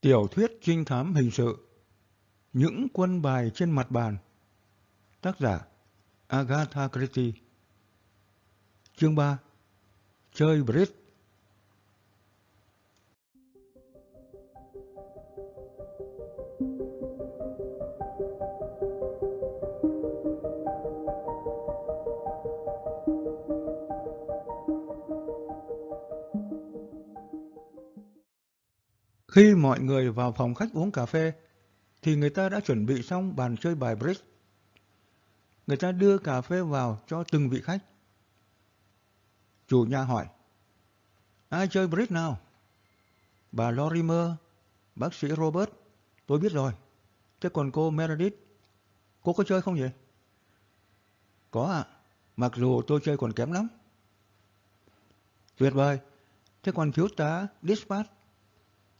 Tiểu thuyết trinh thám hình sự, Những quân bài trên mặt bàn, Tác giả Agatha Christie. Chương 3 Chơi Bridge Khi mọi người vào phòng khách uống cà phê, thì người ta đã chuẩn bị xong bàn chơi bài bridge. Người ta đưa cà phê vào cho từng vị khách. Chủ nhà hỏi, ai chơi bridge nào? Bà Lorimer, bác sĩ Robert, tôi biết rồi. Thế còn cô Meredith, cô có chơi không vậy? Có ạ, mặc dù tôi chơi còn kém lắm. Tuyệt vời, thế còn thiếu tá Dispatch,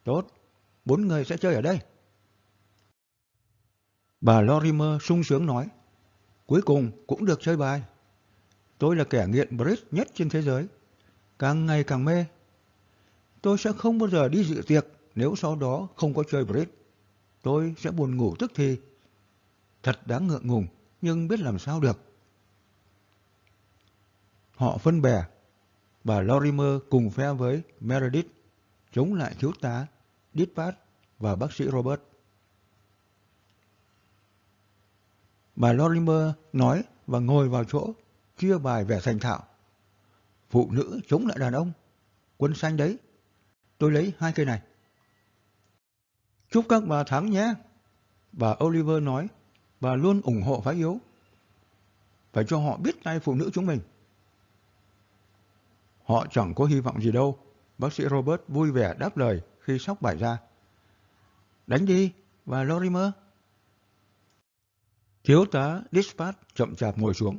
Tốt, bốn người sẽ chơi ở đây. Bà Lorimer sung sướng nói, cuối cùng cũng được chơi bài. Tôi là kẻ nghiện bridge nhất trên thế giới, càng ngày càng mê. Tôi sẽ không bao giờ đi dự tiệc nếu sau đó không có chơi bridge. Tôi sẽ buồn ngủ tức thì. Thật đáng ngượng ngùng, nhưng biết làm sao được. Họ phân bè. Bà Lorimer cùng phe với Meredith chống lại thiếu tá Dispatch và bác sĩ Robert. Bà Lorimer nói và ngồi vào chỗ, chia bài vẻ thành thạo. Phụ nữ chống lại đàn ông. Quân xanh đấy. Tôi lấy hai cây này. Chúc các bà thắng nhé. Bà Oliver nói, bà luôn ủng hộ phái yếu. Phải cho họ biết tay phụ nữ chúng mình. Họ chẳng có hy vọng gì đâu. Bác sĩ Robert vui vẻ đáp lời khi sóc bài ra. Đánh đi, và Lorimer. Thiếu tá Dispatch chậm chạp ngồi xuống.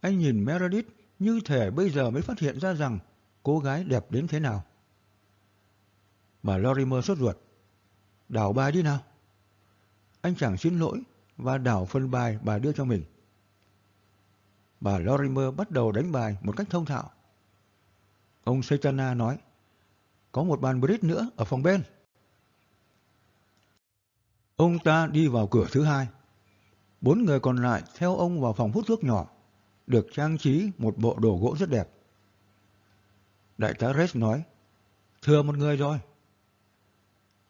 Anh nhìn Meredith như thể bây giờ mới phát hiện ra rằng cô gái đẹp đến thế nào. Bà Lorimer sốt ruột. Đảo bài đi nào. Anh chẳng xin lỗi và đảo phân bài bà đưa cho mình. Bà Lorimer bắt đầu đánh bài một cách thông thạo. Ông Saitana nói, có một bàn bridge nữa ở phòng bên. Ông ta đi vào cửa thứ hai. Bốn người còn lại theo ông vào phòng hút thuốc nhỏ, được trang trí một bộ đồ gỗ rất đẹp. Đại tá Rex nói, thừa một người rồi.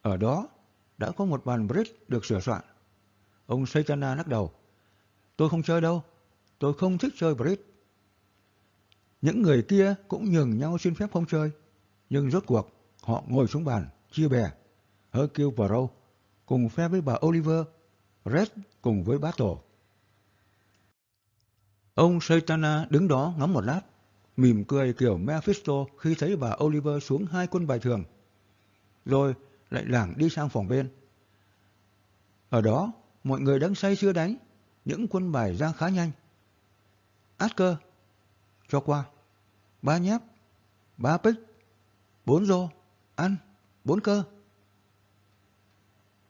Ở đó đã có một bàn bridge được sửa soạn. Ông Saitana lắc đầu. Tôi không chơi đâu, tôi không thích chơi bridge. Những người kia cũng nhường nhau xin phép không chơi, nhưng rốt cuộc họ ngồi xuống bàn, chia bè. Hercule Poirot cùng phe với bà Oliver, Red cùng với bá tổ. Ông Saitana đứng đó ngắm một lát, mỉm cười kiểu Mephisto khi thấy bà Oliver xuống hai quân bài thường. Rồi lại lảng đi sang phòng bên. Ở đó, mọi người đang say sưa đánh, những quân bài ra khá nhanh. Asker cho qua. Ba nháp, ba pích, bốn rô, ăn, bốn cơ.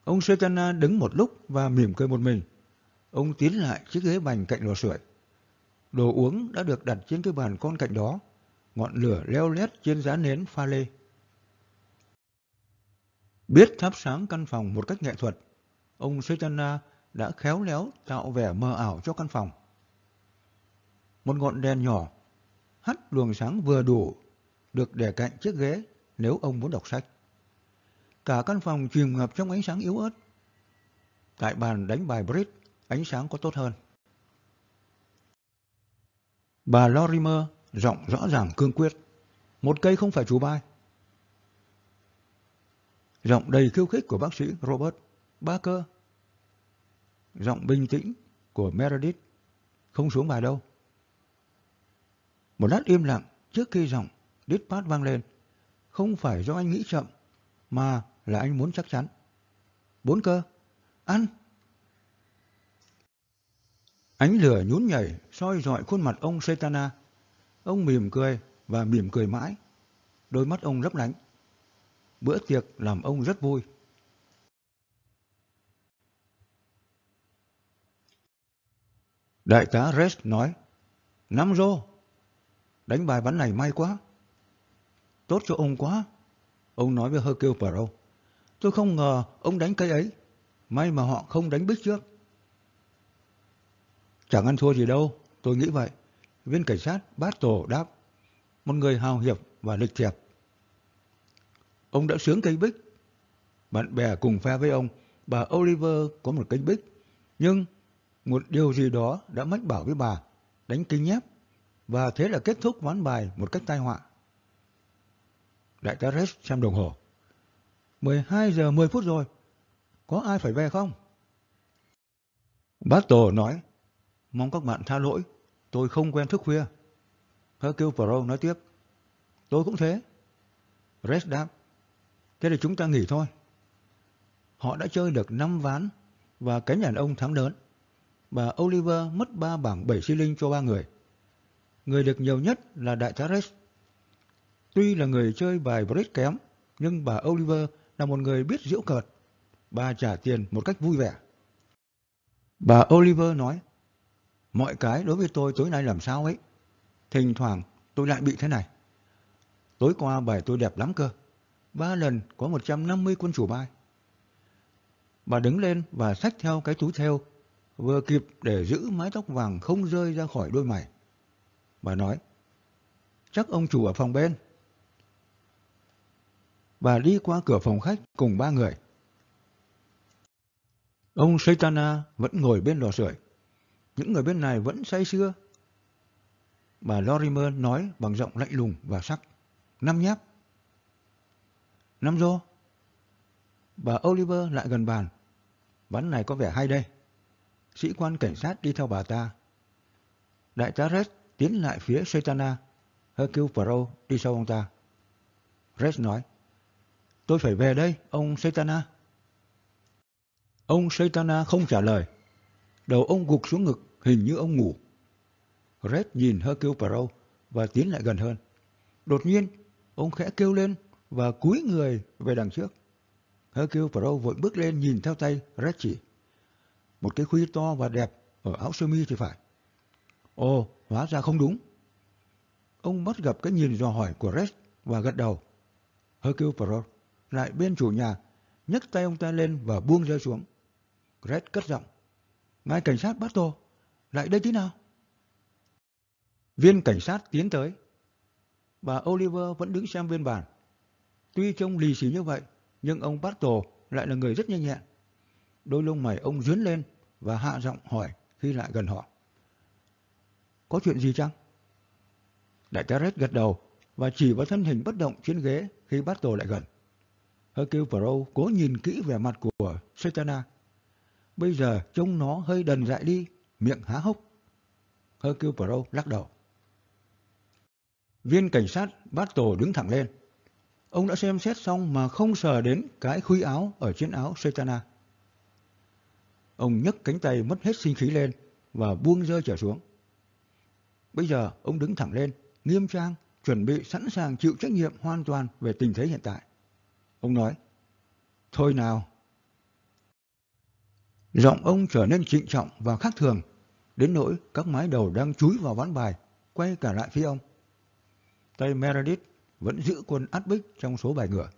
Ông Setana đứng một lúc và mỉm cười một mình. Ông tiến lại chiếc ghế bành cạnh lò sưởi. Đồ uống đã được đặt trên cái bàn con cạnh đó. Ngọn lửa leo lét trên giá nến pha lê. Biết thắp sáng căn phòng một cách nghệ thuật, ông Setana đã khéo léo tạo vẻ mờ ảo cho căn phòng. Một ngọn đèn nhỏ hắt luồng sáng vừa đủ được để cạnh chiếc ghế nếu ông muốn đọc sách. Cả căn phòng chìm ngập trong ánh sáng yếu ớt. Tại bàn đánh bài bridge, ánh sáng có tốt hơn. Bà Lorimer giọng rõ ràng cương quyết. Một cây không phải chú bài. Giọng đầy khiêu khích của bác sĩ Robert. Barker. Giọng bình tĩnh của Meredith. Không xuống bài đâu. Một lát im lặng trước khi giọng Dispatch vang lên. Không phải do anh nghĩ chậm, mà là anh muốn chắc chắn. Bốn cơ, ăn. Ánh lửa nhún nhảy, soi dọi khuôn mặt ông Saitana. Ông mỉm cười và mỉm cười mãi. Đôi mắt ông lấp lánh. Bữa tiệc làm ông rất vui. Đại tá Rest nói, Năm rô. Đánh bài bắn này may quá. Tốt cho ông quá. Ông nói với Hercule Poirot. Tôi không ngờ ông đánh cây ấy. May mà họ không đánh bích trước. Chẳng ăn thua gì đâu, tôi nghĩ vậy. Viên cảnh sát bát tổ đáp. Một người hào hiệp và lịch thiệp. Ông đã sướng cây bích. Bạn bè cùng phe với ông, bà Oliver có một cây bích. Nhưng một điều gì đó đã mách bảo với bà, đánh kinh nhép. Và thế là kết thúc ván bài một cách tai họa. Đại tá Rex xem đồng hồ. 12 giờ 10 phút rồi. Có ai phải về không? Bát Tổ nói, mong các bạn tha lỗi, tôi không quen thức khuya. Hercule Pro nói tiếp, tôi cũng thế. Rex đáp, thế thì chúng ta nghỉ thôi. Họ đã chơi được 5 ván và cánh đàn ông thắng lớn. Bà Oliver mất 3 bảng 7 xi linh cho ba người. Người được nhiều nhất là đại tá Rex. Tuy là người chơi bài bridge kém, nhưng bà Oliver là một người biết giễu cợt. Bà trả tiền một cách vui vẻ. Bà Oliver nói, mọi cái đối với tôi tối nay làm sao ấy. Thỉnh thoảng tôi lại bị thế này. Tối qua bài tôi đẹp lắm cơ. Ba lần có 150 quân chủ bài. Bà đứng lên và xách theo cái túi theo, vừa kịp để giữ mái tóc vàng không rơi ra khỏi đôi mày. Bà nói, chắc ông chủ ở phòng bên. Bà đi qua cửa phòng khách cùng ba người. Ông Saitana vẫn ngồi bên lò sưởi. Những người bên này vẫn say sưa. Bà Lorimer nói bằng giọng lạnh lùng và sắc. Năm nháp. Năm rô. Bà Oliver lại gần bàn. Ván này có vẻ hay đây. Sĩ quan cảnh sát đi theo bà ta. Đại tá Red tiến lại phía Saitana. Hercule Poirot đi sau ông ta. Red nói. Tôi phải về đây, ông Saitana. Ông Saitana không trả lời. Đầu ông gục xuống ngực, hình như ông ngủ. Red nhìn Hercule Poirot và tiến lại gần hơn. Đột nhiên, ông khẽ kêu lên và cúi người về đằng trước. Hercule Poirot vội bước lên nhìn theo tay Red chỉ. Một cái khuy to và đẹp ở áo sơ mi thì phải. Ồ, hóa ra không đúng. Ông bắt gặp cái nhìn dò hỏi của Red và gật đầu. Hercule Poirot lại bên chủ nhà, nhấc tay ông ta lên và buông rơi xuống. Gret cất giọng. Ngài cảnh sát bắt tôi. lại đây thế nào? Viên cảnh sát tiến tới. Bà Oliver vẫn đứng xem viên bản. Tuy trông lì xì như vậy, nhưng ông Bartle lại là người rất nhanh nhẹn. Đôi lông mày ông dướn lên và hạ giọng hỏi khi lại gần họ. Có chuyện gì chăng? Đại tá Red gật đầu và chỉ vào thân hình bất động trên ghế khi Bartle lại gần. Hercule Poirot cố nhìn kỹ vẻ mặt của Satana. Bây giờ trông nó hơi đần dại đi, miệng há hốc. Hercule Poirot lắc đầu. Viên cảnh sát Battle đứng thẳng lên. Ông đã xem xét xong mà không sờ đến cái khuy áo ở trên áo Satana. Ông nhấc cánh tay mất hết sinh khí lên và buông rơi trở xuống. Bây giờ ông đứng thẳng lên, nghiêm trang, chuẩn bị sẵn sàng chịu trách nhiệm hoàn toàn về tình thế hiện tại. Ông nói, thôi nào. Giọng ông trở nên trịnh trọng và khác thường, đến nỗi các mái đầu đang chúi vào ván bài, quay cả lại phía ông. Tay Meredith vẫn giữ quân át bích trong số bài ngựa.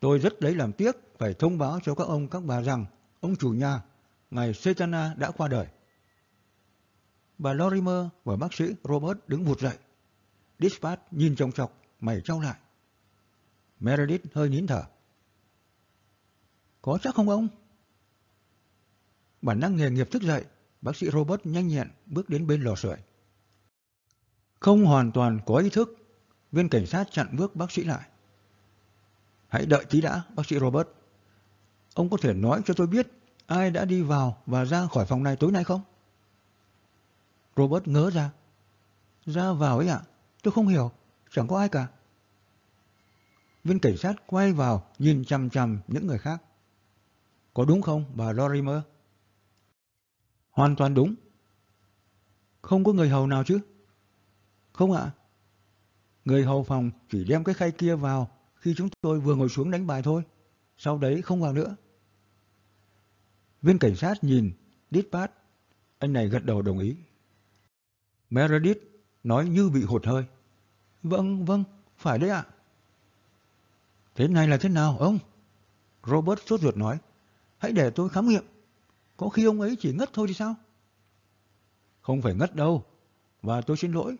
Tôi rất lấy làm tiếc phải thông báo cho các ông các bà rằng ông chủ nhà, ngài Setana đã qua đời. Bà Lorimer và bác sĩ Robert đứng vụt dậy. Dispatch nhìn trong chọc, mày trao lại. Meredith hơi nín thở. Có chắc không ông? Bản năng nghề nghiệp thức dậy, bác sĩ Robert nhanh nhẹn bước đến bên lò sưởi. Không hoàn toàn có ý thức, viên cảnh sát chặn bước bác sĩ lại. Hãy đợi tí đã, bác sĩ Robert. Ông có thể nói cho tôi biết ai đã đi vào và ra khỏi phòng này tối nay không? Robert ngớ ra. Ra vào ấy ạ, tôi không hiểu, chẳng có ai cả. Viên cảnh sát quay vào nhìn chằm chằm những người khác. Có đúng không bà Lorimer? Hoàn toàn đúng. Không có người hầu nào chứ? Không ạ. Người hầu phòng chỉ đem cái khay kia vào khi chúng tôi vừa ngồi xuống đánh bài thôi. Sau đấy không vào nữa. Viên cảnh sát nhìn Dispatch. Anh này gật đầu đồng ý. Meredith nói như bị hụt hơi. Vâng, vâng, phải đấy ạ. Thế này là thế nào ông? Robert sốt ruột nói. Hãy để tôi khám nghiệm. Có khi ông ấy chỉ ngất thôi thì sao? Không phải ngất đâu. Và tôi xin lỗi.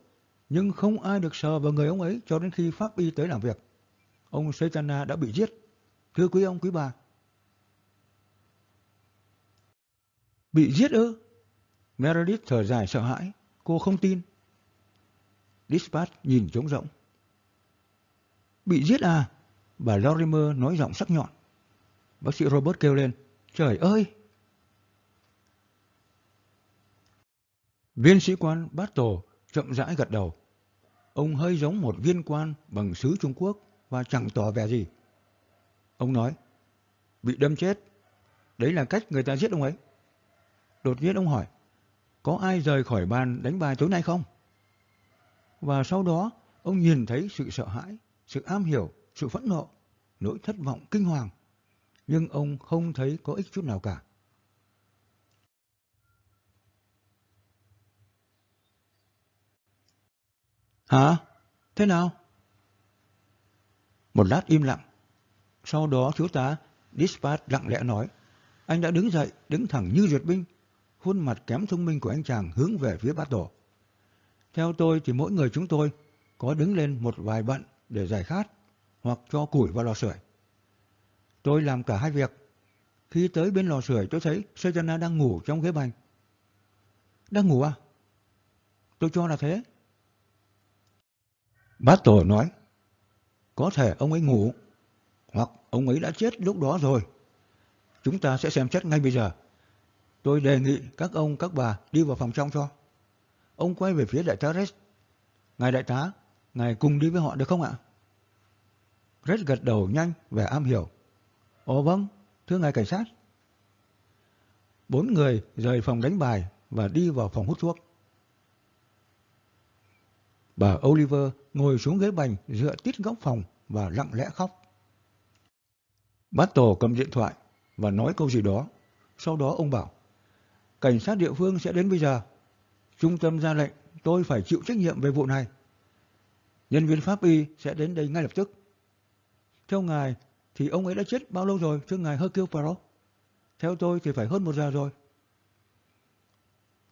Nhưng không ai được sờ vào người ông ấy cho đến khi pháp y tới làm việc. Ông Saitana đã bị giết. Thưa quý ông, quý bà. Bị giết ư? Meredith thở dài sợ hãi. Cô không tin. Dispatch nhìn trống rỗng. Bị giết à? Bà Lorimer nói giọng sắc nhọn. Bác sĩ Robert kêu lên. Trời ơi! Viên sĩ quan Battle chậm rãi gật đầu. Ông hơi giống một viên quan bằng sứ Trung Quốc và chẳng tỏ vẻ gì. Ông nói, bị đâm chết. Đấy là cách người ta giết ông ấy. Đột nhiên ông hỏi, có ai rời khỏi bàn đánh bài tối nay không? Và sau đó, ông nhìn thấy sự sợ hãi, sự am hiểu, sự phẫn nộ, nỗi thất vọng kinh hoàng. Nhưng ông không thấy có ích chút nào cả. Hả? Thế nào? Một lát im lặng. Sau đó thiếu tá Dispatch lặng lẽ nói. Anh đã đứng dậy, đứng thẳng như duyệt binh. Khuôn mặt kém thông minh của anh chàng hướng về phía bát tổ. Theo tôi thì mỗi người chúng tôi có đứng lên một vài bận để giải khát hoặc cho củi vào lò sưởi. Tôi làm cả hai việc. Khi tới bên lò sưởi tôi thấy Sejana đang ngủ trong ghế bành. Đang ngủ à? Tôi cho là thế. Bát tổ nói, có thể ông ấy ngủ, hoặc ông ấy đã chết lúc đó rồi. Chúng ta sẽ xem xét ngay bây giờ. Tôi đề nghị các ông, các bà đi vào phòng trong cho. Ông quay về phía đại tá Rex. Ngài đại tá, ngài cùng đi với họ được không ạ? Red gật đầu nhanh, vẻ am hiểu. Ồ vâng, thưa ngài cảnh sát. Bốn người rời phòng đánh bài và đi vào phòng hút thuốc. Bà Oliver ngồi xuống ghế bành dựa tít góc phòng và lặng lẽ khóc. Bát Tổ cầm điện thoại và nói câu gì đó. Sau đó ông bảo, cảnh sát địa phương sẽ đến bây giờ. Trung tâm ra lệnh tôi phải chịu trách nhiệm về vụ này. Nhân viên pháp y sẽ đến đây ngay lập tức. Theo ngài thì ông ấy đã chết bao lâu rồi thưa ngài Hercule Poirot? Theo tôi thì phải hơn một giờ rồi.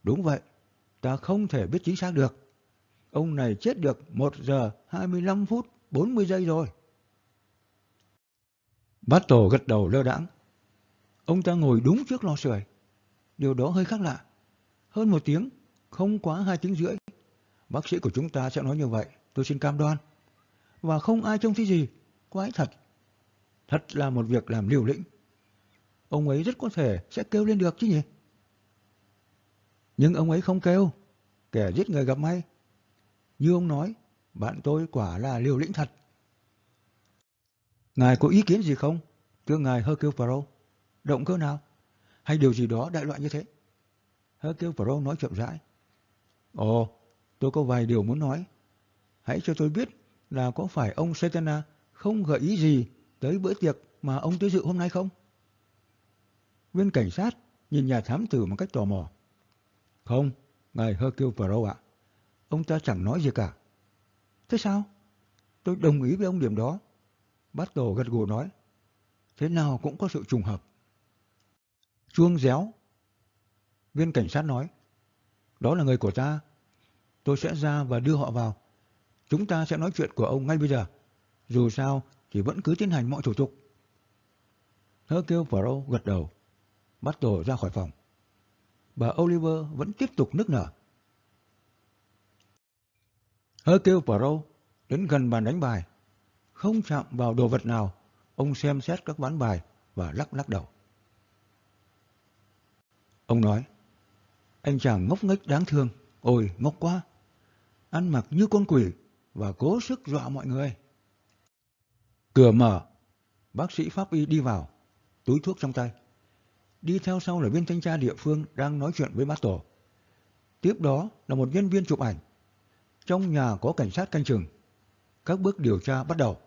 Đúng vậy, ta không thể biết chính xác được. Ông này chết được 1 giờ 25 phút 40 giây rồi. Bát tổ gật đầu lơ đãng. Ông ta ngồi đúng trước lò sưởi. Điều đó hơi khác lạ. Hơn một tiếng, không quá hai tiếng rưỡi. Bác sĩ của chúng ta sẽ nói như vậy, tôi xin cam đoan. Và không ai trông thấy gì, quái thật. Thật là một việc làm liều lĩnh. Ông ấy rất có thể sẽ kêu lên được chứ nhỉ? Nhưng ông ấy không kêu. Kẻ giết người gặp may như ông nói, bạn tôi quả là liều lĩnh thật. Ngài có ý kiến gì không? Thưa ngài Hercule Poirot, động cơ nào? Hay điều gì đó đại loại như thế? Hercule Poirot nói chậm rãi. Ồ, tôi có vài điều muốn nói. Hãy cho tôi biết là có phải ông Setana không gợi ý gì tới bữa tiệc mà ông tới dự hôm nay không? Viên cảnh sát nhìn nhà thám tử một cách tò mò. Không, ngài Hercule Poirot ạ. Ông ta chẳng nói gì cả. Thế sao? Tôi đồng ý với ông điểm đó. Bát Tổ gật gù nói. Thế nào cũng có sự trùng hợp. Chuông réo. Viên cảnh sát nói. Đó là người của ta. Tôi sẽ ra và đưa họ vào. Chúng ta sẽ nói chuyện của ông ngay bây giờ. Dù sao thì vẫn cứ tiến hành mọi thủ tục. Hơ kêu Pro gật đầu. Bắt tổ ra khỏi phòng. Bà Oliver vẫn tiếp tục nức nở. Hơ kêu Pro đến gần bàn đánh bài. Không chạm vào đồ vật nào, ông xem xét các ván bài và lắc lắc đầu. Ông nói, anh chàng ngốc nghếch đáng thương, ôi ngốc quá. Ăn mặc như con quỷ và cố sức dọa mọi người. Cửa mở, bác sĩ pháp y đi vào, túi thuốc trong tay. Đi theo sau là viên thanh tra địa phương đang nói chuyện với bác tổ. Tiếp đó là một nhân viên chụp ảnh trong nhà có cảnh sát canh chừng. Các bước điều tra bắt đầu.